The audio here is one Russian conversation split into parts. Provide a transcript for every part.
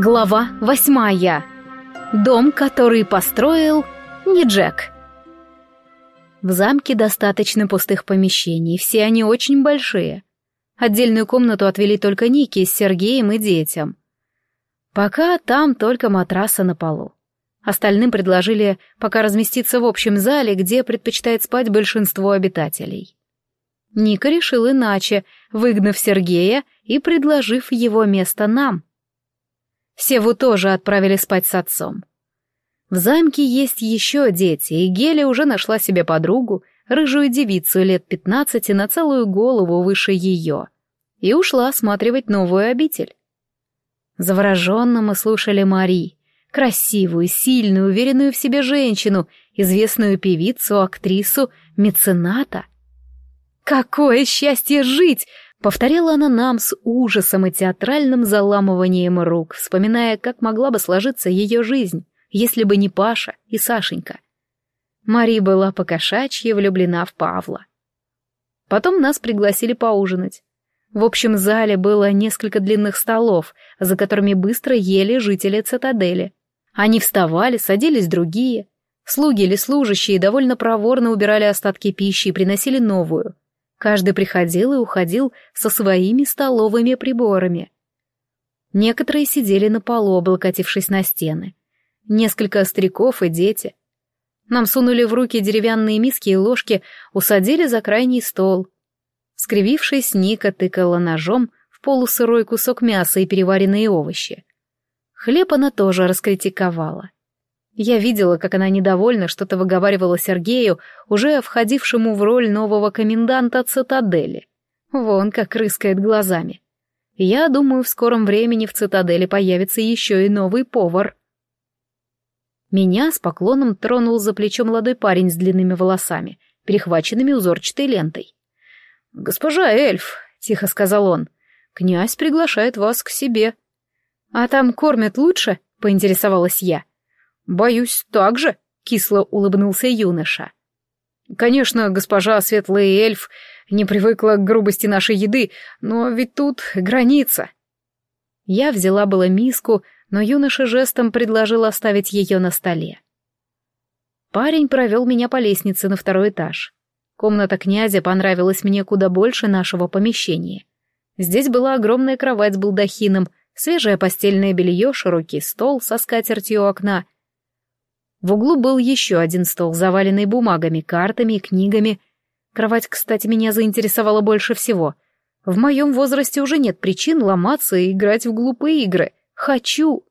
Глава восьмая. Дом, который построил не Джек. В замке достаточно пустых помещений, все они очень большие. Отдельную комнату отвели только Ники с Сергеем и детям. Пока там только матрасы на полу. Остальным предложили пока разместиться в общем зале, где предпочитает спать большинство обитателей. Ника решил иначе, выгнав Сергея и предложив его место нам — Севу тоже отправили спать с отцом. В замке есть еще дети, и Геля уже нашла себе подругу, рыжую девицу лет пятнадцати на целую голову выше ее, и ушла осматривать новую обитель. Завороженно мы слушали Мари, красивую, сильную, уверенную в себе женщину, известную певицу, актрису, мецената. Какое счастье жить! Повторяла она нам с ужасом и театральным заламыванием рук, вспоминая, как могла бы сложиться ее жизнь, если бы не Паша и Сашенька. Мари была покошачьи влюблена в Павла. Потом нас пригласили поужинать. В общем зале было несколько длинных столов, за которыми быстро ели жители цитадели. Они вставали, садились другие. Слуги или служащие довольно проворно убирали остатки пищи и приносили новую — Каждый приходил и уходил со своими столовыми приборами. Некоторые сидели на полу, облокотившись на стены. Несколько стариков и дети. Нам сунули в руки деревянные миски и ложки, усадили за крайний стол. Скривившись, Ника тыкала ножом в полусырой кусок мяса и переваренные овощи. Хлеб она тоже раскритиковала. Я видела, как она недовольно что-то выговаривала Сергею, уже входившему в роль нового коменданта цитадели. Вон как рыскает глазами. Я думаю, в скором времени в цитадели появится еще и новый повар. Меня с поклоном тронул за плечо молодой парень с длинными волосами, перехваченными узорчатой лентой. «Госпожа эльф», — тихо сказал он, — «князь приглашает вас к себе». «А там кормят лучше?» — поинтересовалась я. «Боюсь, так же», — кисло улыбнулся юноша. «Конечно, госпожа Светлый эльф не привыкла к грубости нашей еды, но ведь тут граница». Я взяла было миску, но юноша жестом предложил оставить ее на столе. Парень провел меня по лестнице на второй этаж. Комната князя понравилась мне куда больше нашего помещения. Здесь была огромная кровать с балдахином, свежее постельное белье, широкий стол со скатертью у окна — в углу был еще один стол, заваленный бумагами, картами и книгами. Кровать, кстати, меня заинтересовала больше всего. В моем возрасте уже нет причин ломаться и играть в глупые игры. Хочу!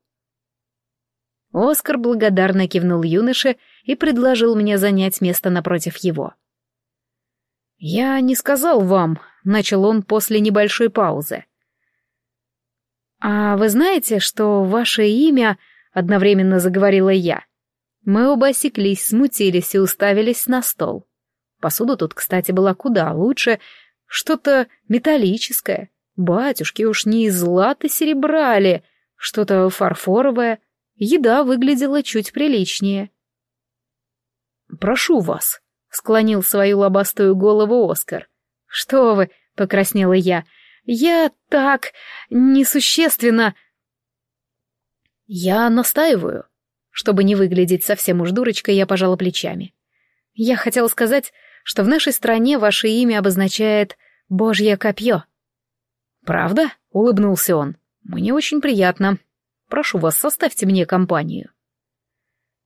Оскар благодарно кивнул юноше и предложил мне занять место напротив его. «Я не сказал вам», — начал он после небольшой паузы. «А вы знаете, что ваше имя...» — одновременно заговорила я — мы оба осеклись, смутились и уставились на стол. Посуда тут, кстати, была куда лучше, что-то металлическое. Батюшки уж не из злата серебрали, что-то фарфоровое. Еда выглядела чуть приличнее. «Прошу вас», — склонил свою лобастую голову Оскар. «Что вы?» — покраснела я. «Я так... несущественно...» «Я настаиваю», чтобы не выглядеть совсем уж дурочкой, я пожала плечами. Я хотела сказать, что в нашей стране ваше имя обозначает «Божье копье». «Правда?» — улыбнулся он. «Мне очень приятно. Прошу вас, составьте мне компанию».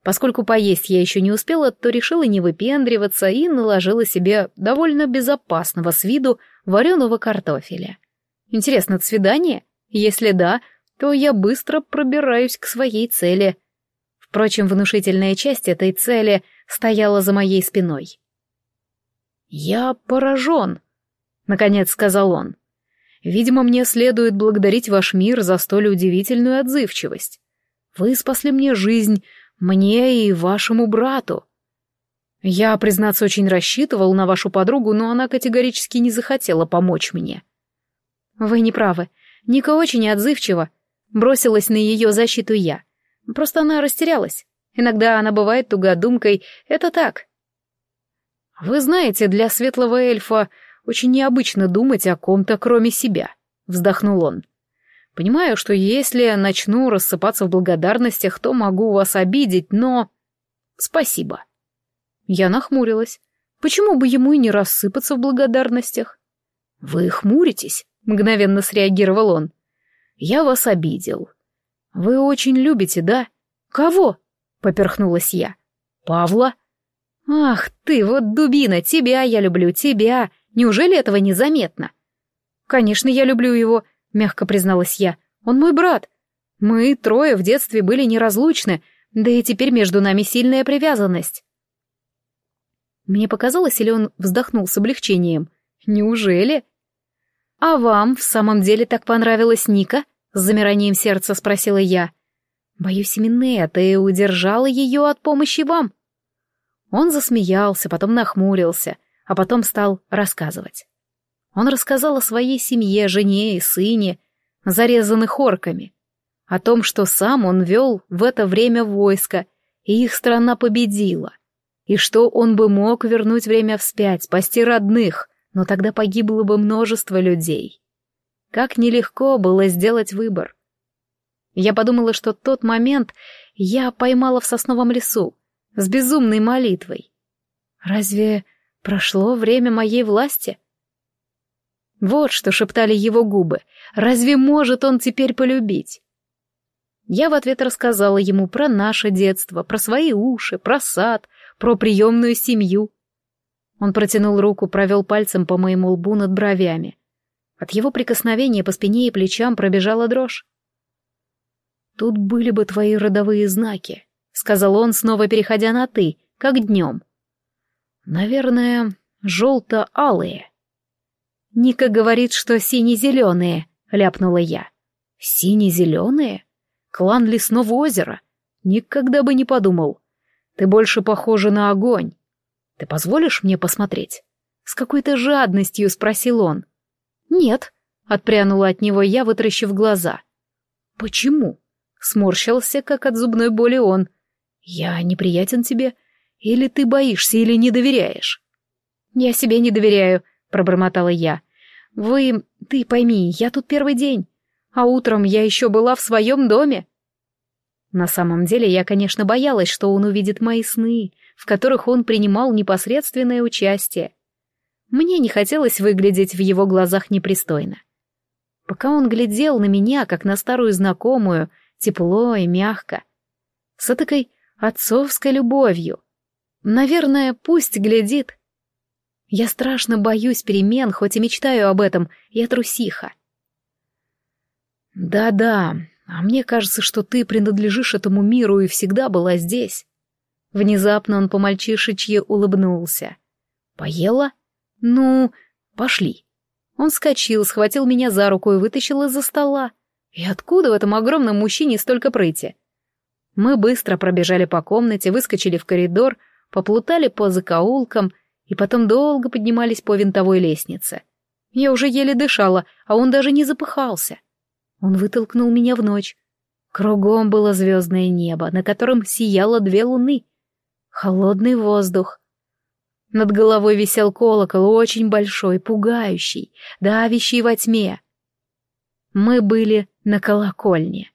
Поскольку поесть я еще не успела, то решила не выпендриваться и наложила себе довольно безопасного с виду вареного картофеля. Интересно, это свидание? Если да, то я быстро пробираюсь к своей цели — Впрочем, внушительная часть этой цели стояла за моей спиной. «Я поражен», — наконец сказал он. «Видимо, мне следует благодарить ваш мир за столь удивительную отзывчивость. Вы спасли мне жизнь, мне и вашему брату. Я, признаться, очень рассчитывал на вашу подругу, но она категорически не захотела помочь мне». «Вы не правы. Ника очень отзывчива», — бросилась на ее защиту я. Просто она растерялась. Иногда она бывает тугодумкой, это так. Вы знаете, для светлого эльфа очень необычно думать о ком-то, кроме себя, вздохнул он. Понимаю, что если начну рассыпаться в благодарностях, то могу вас обидеть, но... Спасибо. Я нахмурилась. Почему бы ему и не рассыпаться в благодарностях? Вы хмуритесь, мгновенно среагировал он. Я вас обидел. Вы очень любите, да? Кого? Поперхнулась я. Павла? Ах ты, вот дубина, тебя я люблю, тебя. Неужели этого незаметно? Конечно, я люблю его, мягко призналась я. Он мой брат. Мы трое в детстве были неразлучны, да и теперь между нами сильная привязанность. Мне показалось, или он вздохнул с облегчением. Неужели? А вам в самом деле так понравилась Ника? С замиранием сердца спросила я. Боюсь, именно это и удержало ее от помощи вам. Он засмеялся, потом нахмурился, а потом стал рассказывать. Он рассказал о своей семье, жене и сыне, зарезанных орками, о том, что сам он вел в это время войско, и их страна победила, и что он бы мог вернуть время вспять, спасти родных, но тогда погибло бы множество людей. Как нелегко было сделать выбор. Я подумала, что тот момент я поймала в сосновом лесу, с безумной молитвой. Разве прошло время моей власти? Вот что шептали его губы. Разве может он теперь полюбить? Я в ответ рассказала ему про наше детство, про свои уши, про сад, про приемную семью. Он протянул руку, провел пальцем по моему лбу над бровями. От его прикосновения по спине и плечам пробежала дрожь. «Тут были бы твои родовые знаки», — сказал он, снова переходя на «ты», как днем. «Наверное, желто-алые». «Ника говорит, что сине-зеленые», — ляпнула я. «Сине-зеленые? Клан Лесного озера? Никогда бы не подумал. Ты больше похожа на огонь. Ты позволишь мне посмотреть?» С какой-то жадностью спросил он. «Нет», — отпрянула от него я, вытаращив глаза. «Почему?» — сморщился, как от зубной боли он. «Я неприятен тебе? Или ты боишься, или не доверяешь?» «Я себе не доверяю», пробормотала я. «Вы... ты пойми, я тут первый день, а утром я еще была в своем доме». На самом деле я, конечно, боялась, что он увидит мои сны, в которых он принимал непосредственное участие. Мне не хотелось выглядеть в его глазах непристойно. Пока он глядел на меня, как на старую знакомую, тепло и мягко, с этакой отцовской любовью. Наверное, пусть глядит, я страшно боюсь перемен, хоть и мечтаю об этом, я трусиха. Да-да, а мне кажется, что ты принадлежишь этому миру и всегда была здесь. Внезапно он по-мальчишечье улыбнулся. Поела? Ну, пошли. Он вскочил, схватил меня за руку и вытащил из-за стола. И откуда в этом огромном мужчине столько прыти? Мы быстро пробежали по комнате, выскочили в коридор, поплутали по закоулкам и потом долго поднимались по винтовой лестнице. Я уже еле дышала, а он даже не запыхался. Он вытолкнул меня в ночь. Кругом было звездное небо, на котором сияло две луны. Холодный воздух. Над головой висел колокол, очень большой, пугающий, давящий во тьме. Мы были на колокольне.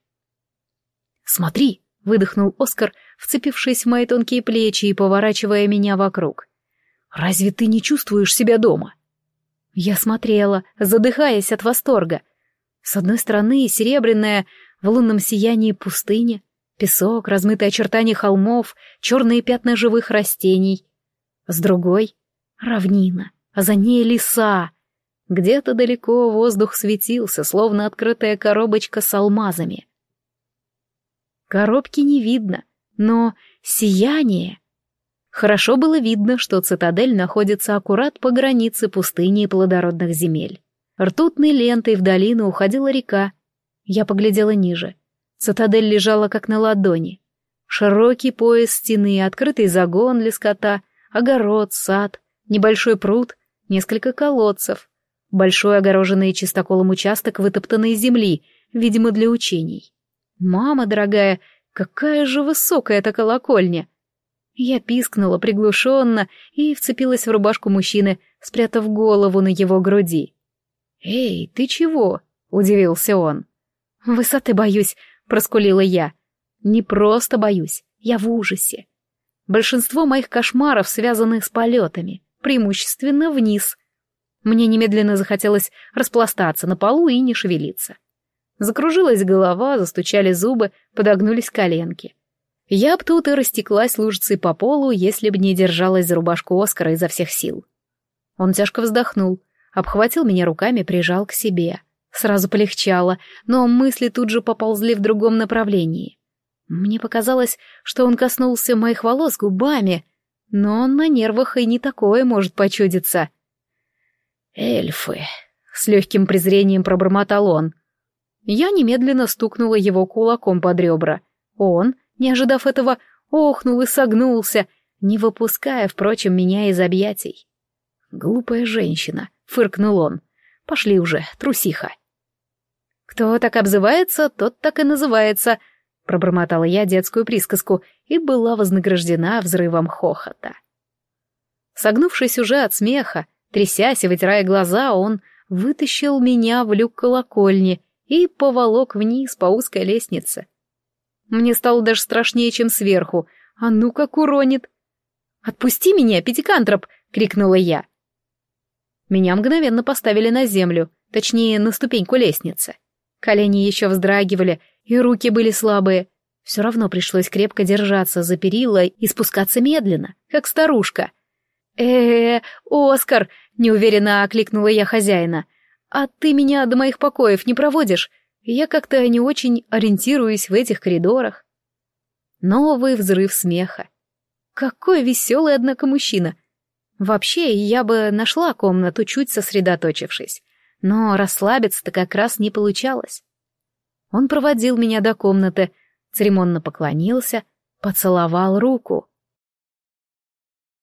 «Смотри!» — выдохнул Оскар, вцепившись в мои тонкие плечи и поворачивая меня вокруг. Разве ты не чувствуешь себя дома? Я смотрела, задыхаясь от восторга. С одной стороны серебряная в лунном сиянии пустыня, песок, размытые очертания холмов, черные пятна живых растений. С другой — равнина, а за ней леса. Где-то далеко воздух светился, словно открытая коробочка с алмазами. Коробки не видно, но сияние Хорошо было видно, что цитадель находится аккурат по границе пустыни и плодородных земель. Ртутной лентой в долину уходила река. Я поглядела ниже. Цитадель лежала как на ладони. Широкий пояс стены, открытый загон для скота, огород, сад, небольшой пруд, несколько колодцев, большой огороженный чистоколом участок вытоптанной земли, видимо, для учений. «Мама дорогая, какая же высокая эта колокольня!» Я пискнула приглушенно и вцепилась в рубашку мужчины, спрятав голову на его груди. «Эй, ты чего?» — удивился он. «Высоты боюсь», — проскулила я. «Не просто боюсь, я в ужасе. Большинство моих кошмаров связаны с полетами, преимущественно вниз. Мне немедленно захотелось распластаться на полу и не шевелиться. Закружилась голова, застучали зубы, подогнулись коленки. Я б тут и растеклась лужицей по полу, если б не держалась за рубашку Оскара изо всех сил. Он тяжко вздохнул, обхватил меня руками, прижал к себе. Сразу полегчало, но мысли тут же поползли в другом направлении. Мне показалось, что он коснулся моих волос губами, но он на нервах и не такое может почудиться. «Эльфы!» — с легким презрением пробормотал он. Я немедленно стукнула его кулаком под ребра. Он, не ожидав этого, охнул и согнулся, не выпуская, впрочем, меня из объятий. «Глупая женщина», — фыркнул он. «Пошли уже, трусиха». «Кто так обзывается, тот так и называется», — пробормотала я детскую присказку и была вознаграждена взрывом хохота. Согнувшись уже от смеха, трясясь и вытирая глаза, он вытащил меня в люк колокольни и поволок вниз по узкой лестнице. Мне стало даже страшнее, чем сверху. А ну как уронит! «Отпусти меня, пятикантроп!» — крикнула я. Меня мгновенно поставили на землю, точнее, на ступеньку лестницы. Колени еще вздрагивали, и руки были слабые. Все равно пришлось крепко держаться за перила и спускаться медленно, как старушка. э, -э Оскар!» — неуверенно окликнула я хозяина. «А ты меня до моих покоев не проводишь? Я как-то не очень ориентируюсь в этих коридорах». Новый взрыв смеха. Какой веселый, однако, мужчина. Вообще, я бы нашла комнату, чуть сосредоточившись. Но расслабиться-то как раз не получалось. Он проводил меня до комнаты, церемонно поклонился, поцеловал руку.